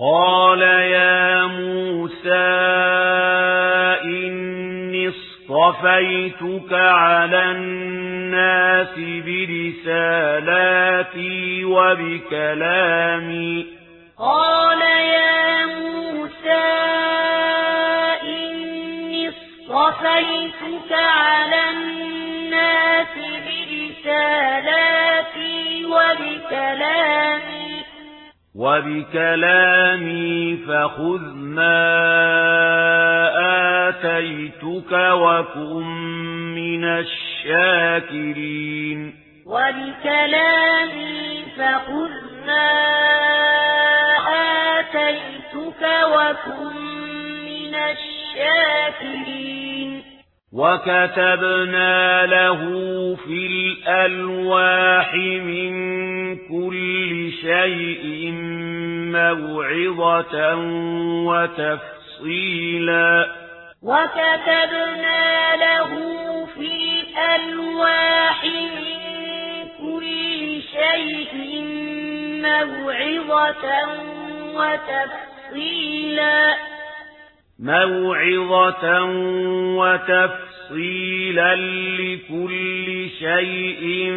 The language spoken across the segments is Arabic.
قال يا موسى إني اصطفيتك على الناس برسالاتي وبكلامي قال يا موسى إني اصطفيتك على الناس برسالاتي وبكلامي وبكلامي فخذ ما آتيتك وكن من الشاكرين. وبكلامي فخذ ما آتيتك وكن من الشاكرين. وَكَتَبْنَا لَهُ فِي الْأَلْوَاحِ مِنْ كُلِّ شَيْءٍ مَوْعِظَةً وَتَفْصِيلًا وَكَتَبْنَا لَهُ فِي الْأَلْوَاحِ مِنْ كُلِّ شَيْءٍ مَوْعِظَةً وَتَفْصِيلًا موعظة وتفصيلا لكل شيء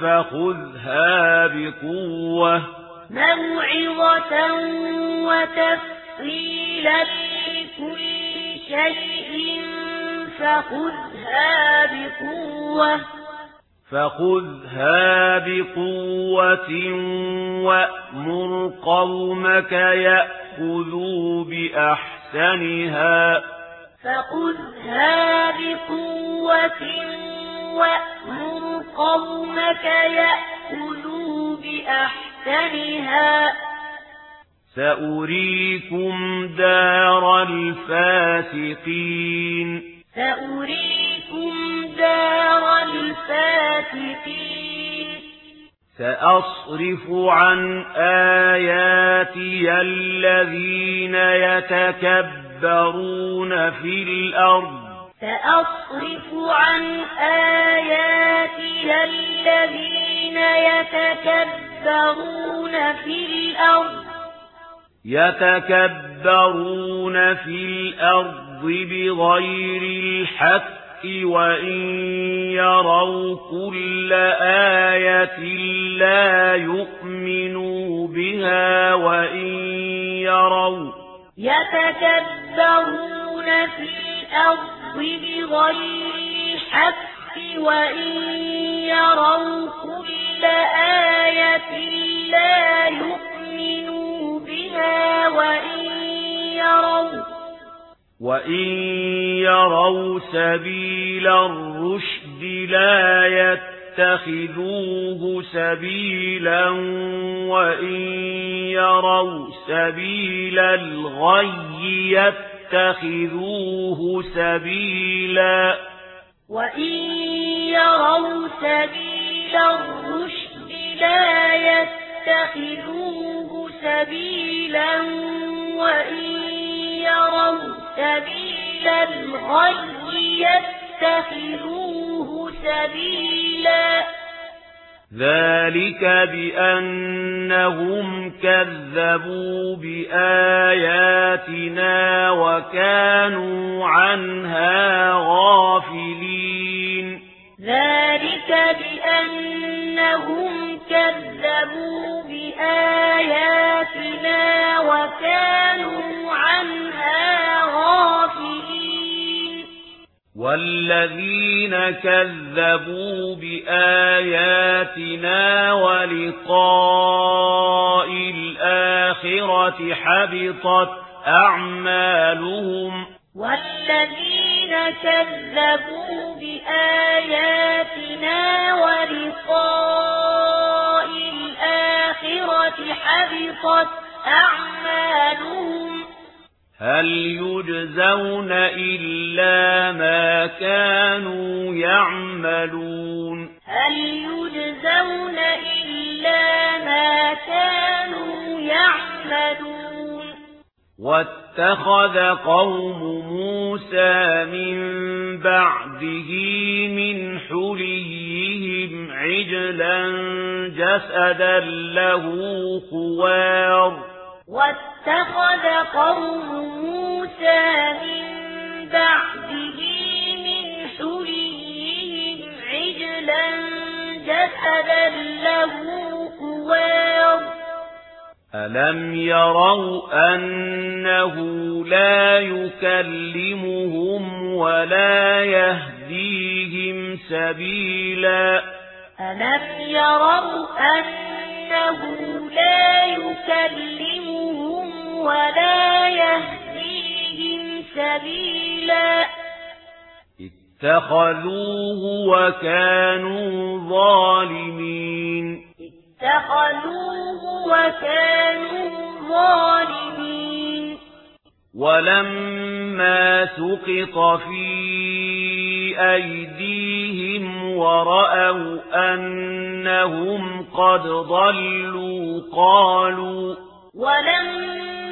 فخذها بقوة. موعظة وتفصيلا لكل شيء فخذها بقوة. فخذها بقوة وأمر قومك يأخذوا بأحسن أحسنها فخذها بقوة وأمر قومك يأكلوا بأحسنها. سأريكم دار الفاسقين. سأريكم دار الفاسقين. سأصرف عن آياتي الذين يتكبرون في الأرض. سأصرف عن آياتي الذين يتكبرون في الأرض. يتكبرون في الأرض بغير الحق. وَإِنْ يَرَوْا كُلَّ آيَةٍ لَا يُؤْمِنُوا بِهَا وَإِنْ يَرَوْا يَتَكَبَّرُونَ فِي الْأَرْضِ بِغَيْرِ حق وَإِنْ يَرَوْا كُلَّ آيَةٍ لَا يُؤْمِنُوا بِهَا وَإِن يَرَوْا سَبِيلَ الرُّشْدِ لَا يَتَّخِذُوهُ سَبِيلًا وَإِن يَرَوْا سَبِيلَ الْغَيِّ يَتَّخِذُوهُ سَبِيلًا وَإِن يَرَوْا سَبِيلَ الرُّشْدِ لَا يَتَّخِذُوهُ سَبِيلًا وَإِن سبيل الغي يتخذوه سبيلا. ذلك بأنهم كذبوا بآياتنا وكانوا عنها غافلين. ذلك بأنهم كذبوا بآياتنا وكانوا والذين كذبوا بآياتنا ولقاء الآخرة حبطت أعمالهم والذين كذبوا بآياتنا ولقاء الآخرة حبطت أعمالهم هل يجزون إلا ما كانوا يعملون هل يجزون إلا ما كانوا يعملون واتخذ قوم موسى من بعده من حليهم عجلا جسدا له خوار واتخذ اتخذ قوم موسى من بعده من حليهم عجلا جسدا له قوار ألم يروا أنه لا يكلمهم ولا يهديهم سبيلا. ألم يروا أنه لا يكلمهم ولا يهديهم سبيلا. اتخذوه وكانوا ظالمين. اتخذوه وكانوا ظالمين. ولما سقط في أيديهم ورأوا أنهم قد ضلوا قالوا ولما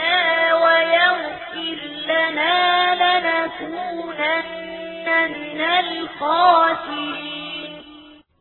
لنا ويغفر لنا لنكونن من الخاسرين.